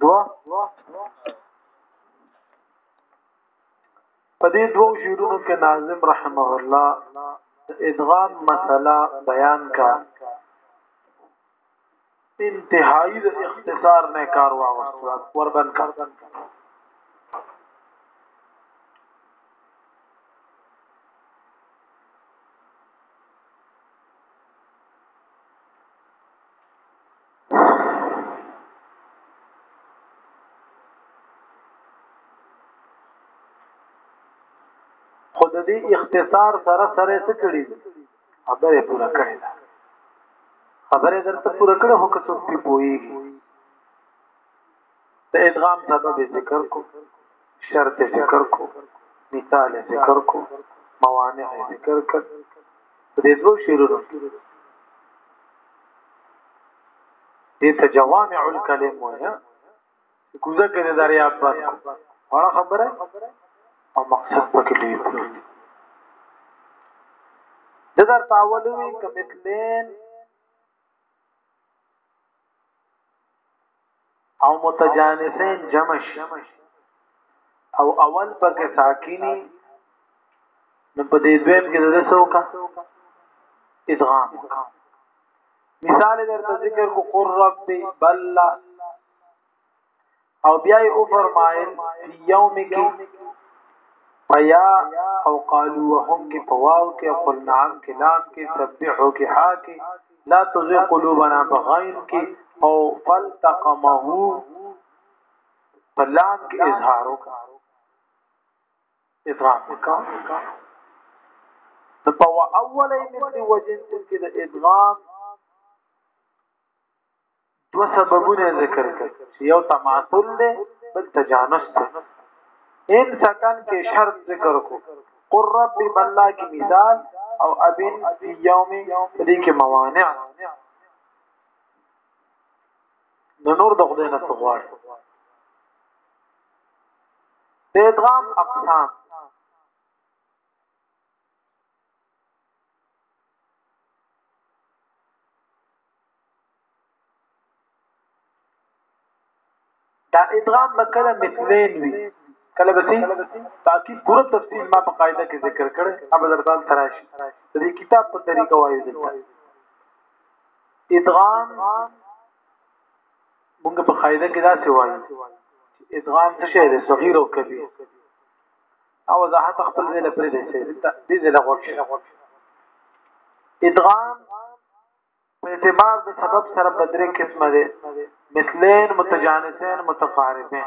دوه په دې دوه شعرونو کې ناظم رحمه الله د ادغام مسله بیان کا انتهایی د اختصار نه کار واغستو قربان کا خود دې اختصار سره سره څه کړی خبره پوره کړی دا خبره درته پوره کړه هو که څوک پی پويږي د ادغام سبب ذکر کو شرط ذکر کو مثال ذکر کو موانع ذکر کړ په دې دوه شعرونو دې ته جوامع الکلم وایي کوزه کې دریا پر وړه خبره او مقصد پکې دی د در تاولوي کمثلین او متجانسین جمع شي او اول پکې ساکینی نو په دې دویم کې د څوکا ادغام مثال درته ذکر کو قر رب بل او بیا یې او فرمایل فی یوم کې پیا او قالو وهم کې پواو کې خپل نام کې لام کې سبحو کې ها کې لا تزغ قلوبنا بغیر کې او فلتقمه فلام کې اظهار وکړه ادغام وکړه د په اوله مثل وجه کې د ادغام دو سببونه ذکر کړ چې یو تماثل دی بل تجانس دی ان سکن کې شرط ذکر کو قر رب بلا کی مثال او ابن فی یوم دې کې موانع نو نور د خدای نه غواړ د ادغام اقسام دا ادغام به کله مثلین وي کله به تاکي پوره تفصیل ما په قاعده کې ذکر کړي اب درځان تراشي د دې کتاب په طریقه وایي دلته ادغام موږ په قاعده کې دا څه وایي ادغام څه شی دی صغیر او کبیر او وضاحت خپل ځای لپاره دی چې دې ځای له غوښه ادغام په اعتبار د سبب سره په درې قسمه دي مثلین متجانسین متقاربین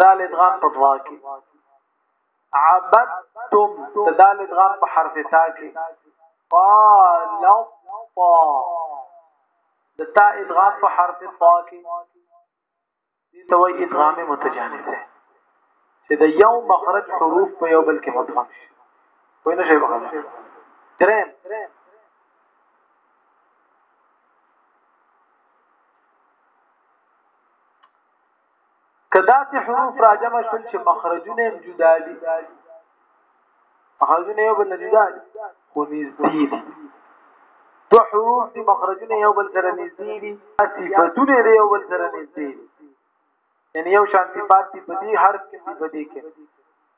ذال ادغام په ضا کې عبدتم ذال ادغام په حرف تا کې قال طا د تا ادغام په حرف طا کې دي ته وایي ادغام متجانس ده چې د یو مخرج حروف په یو بل کې مدغم شي وای نه شي بغل درم کداسې حروف راجمع شول چې مخرجونه جدا دي مخرجونه یو بل جدا دي خو نږدې دي دو حروف دي مخرجونه یو بل سره نږدې دي صفاتونه دي یو بل سره نږدې دي یعنی یو شان صفات دي په دې حرف کې په دې کې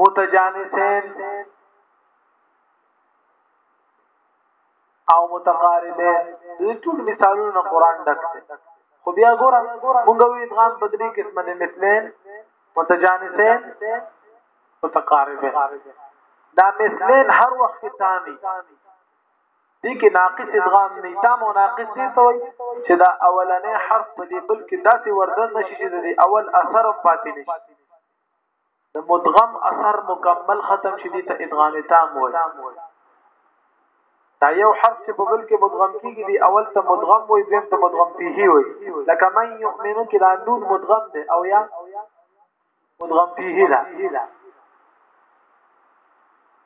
متجانسین او متقاربین دې ټول مثالونه قران ډک دي خو بیا ګوره مونږ وی ادغام بدري قسمه دې مثلین متجانسین متقاربین دا مثلین هر وخت تامي دي کې ناقص ادغام نه تام او ناقص دي ته وي چې دا اولنې حرف په دې بل کې داسې وردن نشي چې د اول اثر پاتې نشي د مدغم اثر مکمل ختم شي دي ته ادغام تام وای دا یو حرف چې په بل کې مدغم کیږي دی اول ته مدغم وای دیم ته مدغم فيه وای لکه من یؤمنو کې دا نون مدغم دی او یا مدغم فيه ده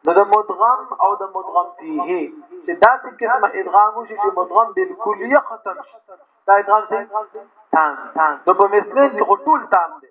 نو د مدغم او د مدغم فيه چې دا څه قسمه ادغام وشي چې مدغم بالکلیه ختم شي دا ادغام څه تام تام نو په مثلین کې ټول تام دی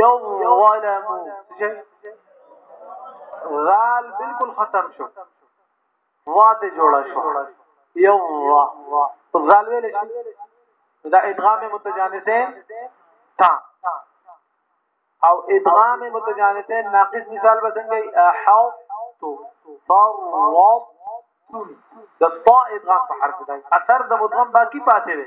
یو ظلمو چې غال بالکل ختم شو واته جوړا شو یو وا غال ویل شي دا ادغام متجانسه تا او ادغام متجانسه ناقص مثال به څنګه حو تو فرط د طا ادغام په حرف دی اثر د مدغم باقی پاتې دی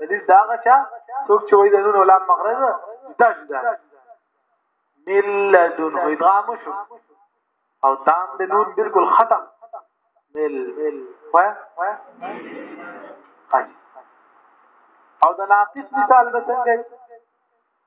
دلیل دا غچا څوک چې وای د نون علام مغرض دا جدا ملذن هو ادغام شو او تام د نون بالکل ختم مل وای او د ناقص مثال به څنګه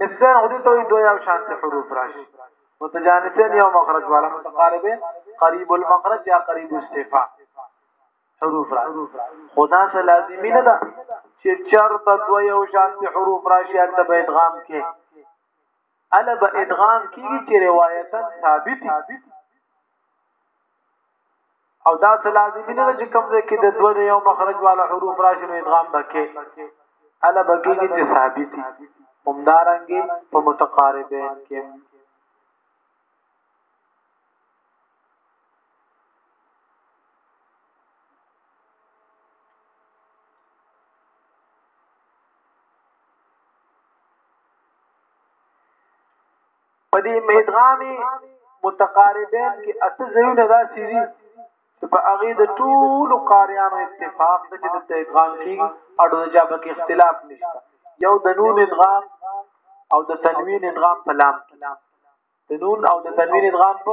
مثلین خو دې ته وایي دوه یو شان ته حروف راشي متجانسین یو مخرج والا متقاربه قریب المخرج یا قریب استفاء حروف راشي خدا سه لازمی نه ده چې چرته دوه یو شان ته حروف راشي ان ته ادغام کې الا به ادغام کیږي چې روایتا ثابت او دا څه لازمي نه چې کوم ځای کې د دوه د یو مخرج والا حروف راشي نو ادغام بکې الا بکې چې ثابتي همدارنګي په متقاربین کې په دې مدغامي متقاربین کې اته ځایونه داسې دي چې په هغه د ټول قاریانو اتفاق د چې د ادغام کې اړو د جابه کې اختلاف نشته یو د نون ادغام او د تنوین ادغام په لام کې د نون او د تنوین ادغام په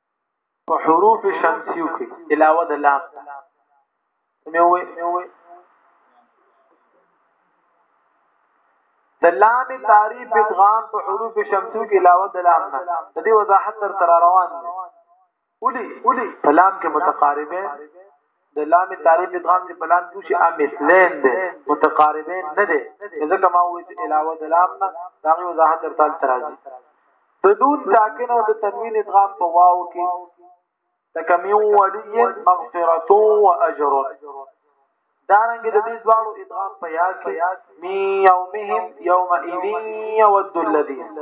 په حروف شمسیو کې علاوه د لام مې وې د لام تعریف ادغام په حروف شمسیو کې علاوه د لام نه د دې وضاحت تر تر روان دي ولي ولي په لام کې متقاربه د لام تعریف ادغام چې په لام کې شي امثلین دي متقاربین نه دي ځکه ما وایي چې علاوه د لام نه دا غي وضاحت ترتال ترازی د نون ساکن او د تنوین ادغام په واو کې تکمیو ولی مغفرة و اجر دارنګ د دې دوالو ادغام په یا کې می یومهم یوم ایدی یود الذین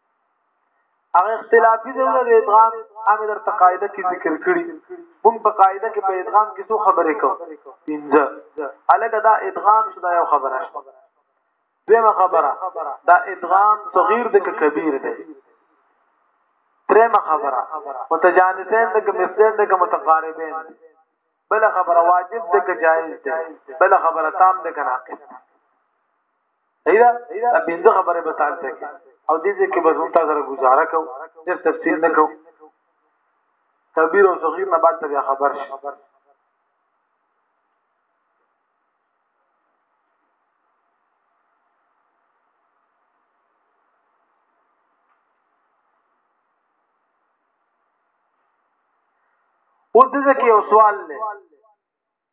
هغه اختلافي دی د ادغام هغه در تقاعده کې ذکر کړی مونږ په قاعده کې په ادغام کې څو خبرې کوو پنځه الګ دا ادغام شدا یو خبره شوه دیمه خبره دا ادغام صغیر د کبیر دی دریمه خبره متجانسین د مثلین د متقاربین بل خبره واجب د جائز دی بل خبره تام د ناقص صحیح ده دا پنځه خبره به تاسو ته کې او دې ځکه به زموږ تاسو سره گزاره کو ډېر تفصیل نه کو کبیر او صغیر نه بعد ته خبر شي او دغه کې یو سوال لري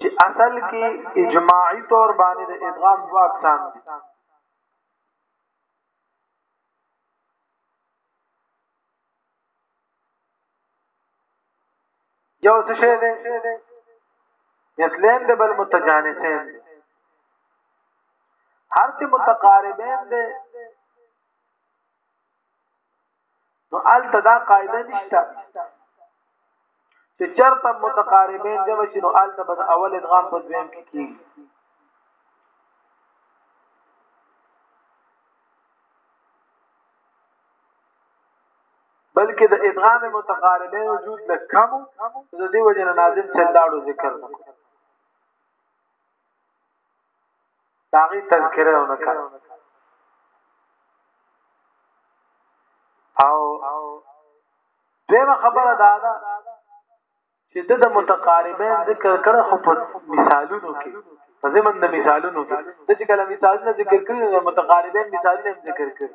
چې اصل کې اجماعي طور باندې د ادغام دوه اقسام دي یو څه شه ده مثلین د بل متجانسین هر چې متقاربین ده نو ال تدا قاعده نشته چې چرته متقاربین جمع شي نو ال تبد اول ادغام په دویم کې کیږي بلکې د ادغام متقاربین وجود لکم د دې وجه ناظم سلاړو ذکر وکړ داغي تذکره ونه کړ او دیمه خبره دا ده چې د متقاربین ذکر کړه خو په مثالونو کې په زمن د مثالونو کې د چې کله مثالونه ذکر کړي د متقاربین مثالونه ذکر کړي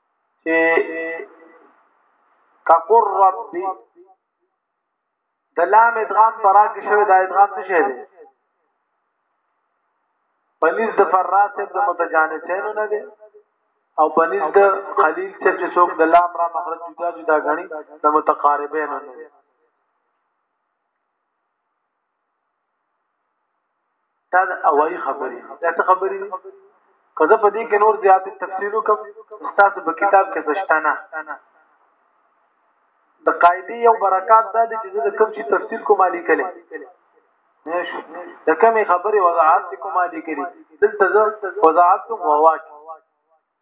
چې کقر ربي د لام ادغام برا کې شوی دا ادغام څه شی دی پنځ د فراس د متجانسین نه دی او پنځ د خلیل صاحب چې څوک د لام را مخرج جدا جدا غني د متقاربین نه دی دا د اوایي خبرې دا څه خبرې دي کله په دې کې نور زیات تفصیل وکم تاسو په کتاب کې زشتانه د قاعده یو برکات دا دي چې د کوم شي تفصیل کوم علی کله نشو د کومې خبرې وضاحت کوم علی کړي دلته زه وضاحت کوم واواک